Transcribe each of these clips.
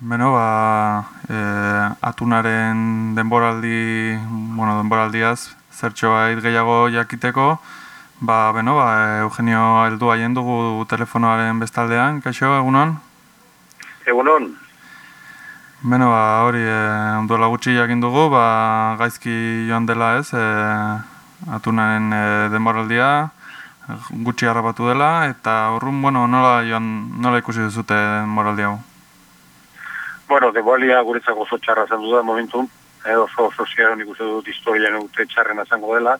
Beno, ba, e, atunaren denboraldi, bueno, denboraldiaz, zertxo bait gehiago jakiteko, ba, beno, ba, Eugenio heldu haien dugu telefonoaren bestaldean, kaixo, egunon? Egunon. Beno, ba, hori, e, onduela gutxi jakin dugu, ba, gaizki joan dela ez, e, atunaren e, denboraldia, gutxi harrapatu dela, eta horrun, bueno, nola, joan, nola ikusi duzute denboraldia hau? Bueno, de bolia guretzako oso txarra zen duda momentu, eh, oso oso ziaron ikusten dut historia nute txarren azango dela,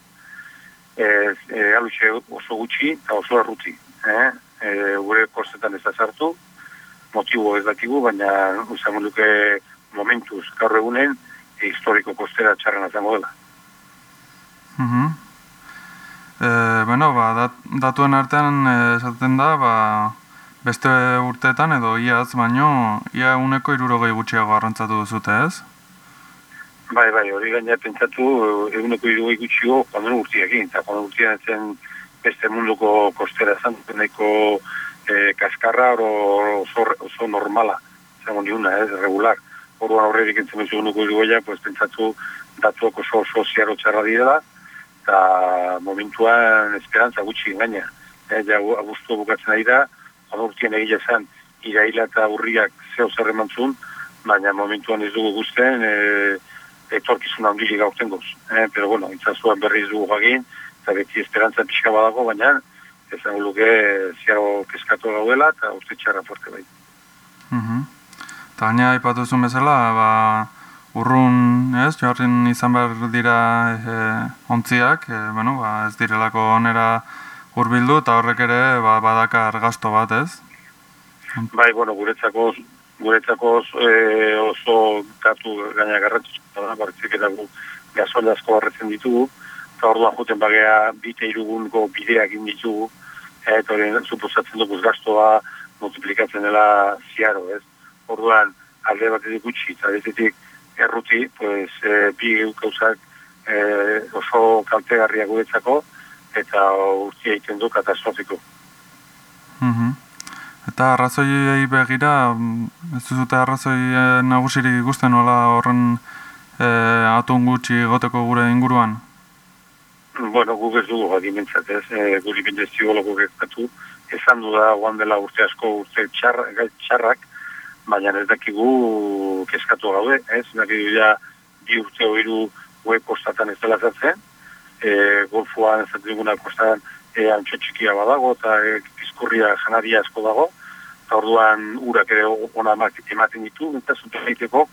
eh, eh, aluxe oso gutxi eta oso erruti. Eh? Eh, gure kostetan ez da sartu, motibo ez dakigu, baina usan duke momentuz gaur egunen e, historiko kostera txarren azango dela. Uh -huh. eh, bueno, ba, dat, datuen artean eh, esaten da, ba, beste urteetan edo iaz baino, ia uneko irurogei gutxiago arrantzatu duzute, ez? Bai, bai, hori gaina pentsatu eguneko irurogei gutxiago joan urtiakin, eta joan urtian zen beste munduko kostera zan, nahiko e, kaskarra oro oso, oso normala, zango niuna, ez, regular. Horuan horrerik entzen bezu eguneko irugoia, pues, pentsatu datuak oso oso ziaro txarra direla, eta momentuan esperantza gutxi gaina. E, ja, bukatzen ari da, urtien egile zen iraila eta urriak zeu zer emantzun, baina momentuan ez dugu guzten e, etorkizun handili gaurten goz. E, pero bueno, itzazuan berriz dugu jagin, eta beti esperantza pixka badago, baina ezan luke ziago keskatu gaudela eta uste txarra fuerte bai. Uh -huh. Eta zuen bezala, ba, urrun, ez, joarrin izan behar dira e, ontziak, e, bueno, ba, ez direlako onera urbildu eta horrek ere ba, badakar gasto bat, ez? Bai, bueno, guretzako guretzako e, oso datu gaina garrantzitsua da, bartzik eta gu gasoil asko harretzen ditugu, eta orduan juten bagea bite irugunko bideak ditugu, eta hori suposatzen dugu gastoa multiplikatzen dela ziaro, ez? Orduan, alde bat edik gutxi, eta bezetik erruti, pues, e, bi gauzak e, oso kaltegarria guretzako, eta urtia egiten du katastrofiko. Mm Eta arrazoi begira, ez duzute arrazoi eh, nagusirik ikusten nola horren e, atun gutxi goteko gure inguruan? Bueno, guk ez dugu adimentzat ez, e, guri bindeztiologo gertatu, esan du da guan dela urte asko urte txar, txarrak, baina ez dakigu keskatu gaude, ez, dakigu ja bi urte oiru web postatan ez dela zatzen, e, golfuan ez duguna kostan e, antxo txikia badago eta e, pizkurria janaria asko dago. Eta orduan urak ere ona ematen ditu eta zuten egiteko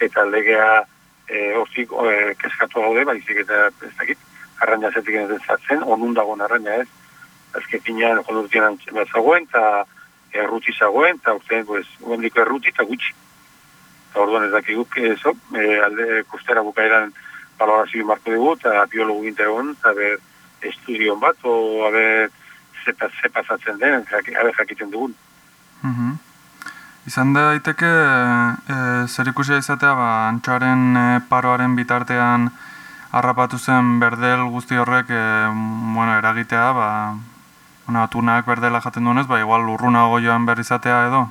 eta legea e, orzik e, keskatu gaude baizik eta ez dakit arraina zetik ez zatzen, onun dago arraina ez. Azke finean jolurtian zagoen eta erruti zagoen eta urtean pues, guendiko erruti eta gutxi. Eta orduan ez dakiguk eso, e, alde kostera bukaeran balorazio marko dugu, eta biologu ginta egon, eta ber, estudion bat, o haber zepa, zepa zatzen den, haber jakiten dugun. Mm Izan da daiteke, e, zer ikusia izatea, ba, antxoaren e, paroaren bitartean harrapatu zen berdel guzti horrek, e, bueno, eragitea, ba, bueno, atunak berdela jaten duenez, ba, igual urrunago joan behar izatea edo?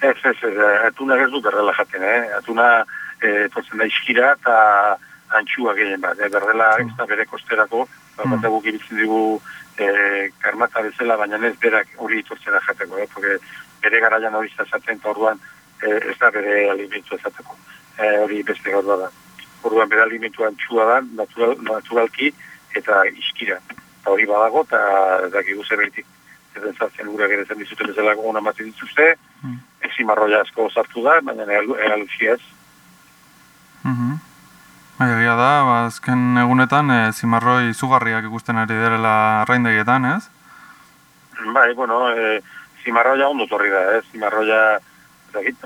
Ez, ez, ez, atunak ez du berdela jaten, eh? Atuna, e, tortzen da iskira eta antxua gehien bat, e, berdela ez da bere kosterako, mm. bat eguk iritzen dugu e, karmata bezala, baina ez berak hori tortzen da jateko, eh, porque bere garaian hori zaten, eta orduan e, ez da bere alimentu ezateko, e, hori beste gaur da. Orduan bere alimentu antxua da, natural, naturalki, eta iskira. Eta hori badago, eta ez dakik guzerretik, ez zartzen gura gerezen dizuten bezala gona maten dituzte, mm. ezin marroia asko zartu da, baina egaluzi ez, egia da, ba, azken egunetan e, zimarroi izugarriak ikusten ari direla arraindegietan, ez? Bai, bueno, e, zimarroia ondo torri da, ez? Zimarroia,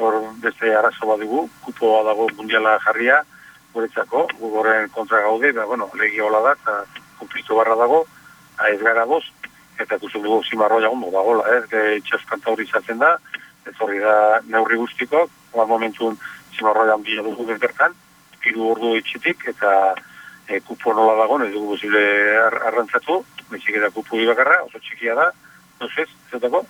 hor beste arazo bat dugu, kupoa dago mundiala jarria, guretzako, gugorren kontra gaude, ba, bueno, legi hola da, eta konflikto barra dago, ez gara goz, eta ikusten dugu zimarroia ondo dagoela, ez? E, Txaskanta hori izatzen da, ez hori da neurri guztiko, ba, momentun zimarroia handia dugu bertan, iru ordu itxitik, eta e, kupo nola dago, ez dugu posible ar arrantzatu, bezik eta kupo ibakarra, oso txikia da, no ez, zetako,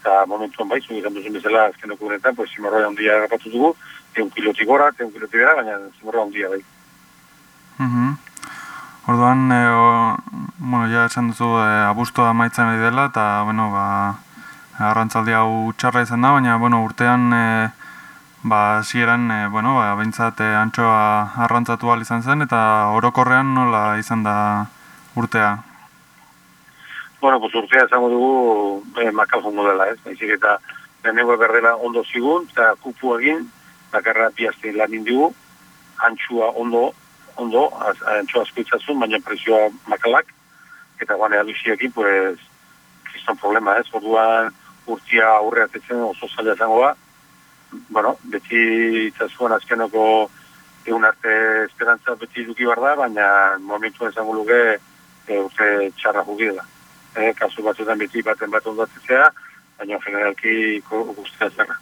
eta momentuan bai, izan duzun bezala azkenoko guretan, pues, zimorroa handia agapatu dugu, egun kiloti gora, egun kiloti bera, baina zimorroa handia bai. Mhm. Orduan, e, o, bueno, ja esan duzu e, abuztua maitzen ari dela, eta, bueno, ba, arrantzaldi hau txarra izan da, baina, bueno, urtean, e, ba, zieran, e, bueno, ba, bintzat, e, antxoa arrantzatu ahal izan zen, eta orokorrean nola izan da urtea? Bueno, pues urtea esango dugu e, makal jongo dela, ez? Baizik eta lehenengo berdela ondo zigun, eta kupu egin, bakarra piazte lan indigu, antxua ondo, ondo, az, antxua asko baina prezioa makalak, eta guane aduziekin, pues, kriston problema, ez? Orduan urtia aurre atetzen oso zaila zango da, bueno, beti itzazuen azkenoko egun arte esperantza beti duki bar da, baina momentu esango luke e, urte txarra jugi dela. E, kasu batzuetan beti baten bat ondatzea, baina generalki guztia zerra.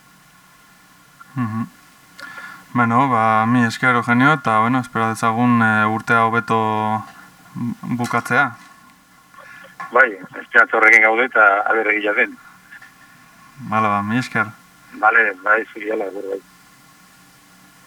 Mm -hmm. Bueno, ba, mi esker Eugenio, eta, bueno, espero dezagun e, urtea hobeto bukatzea. Bai, esperantza horrekin gaude eta aberregia den. Bala, ba, mi esker. Vale, bai, zuriala, bai.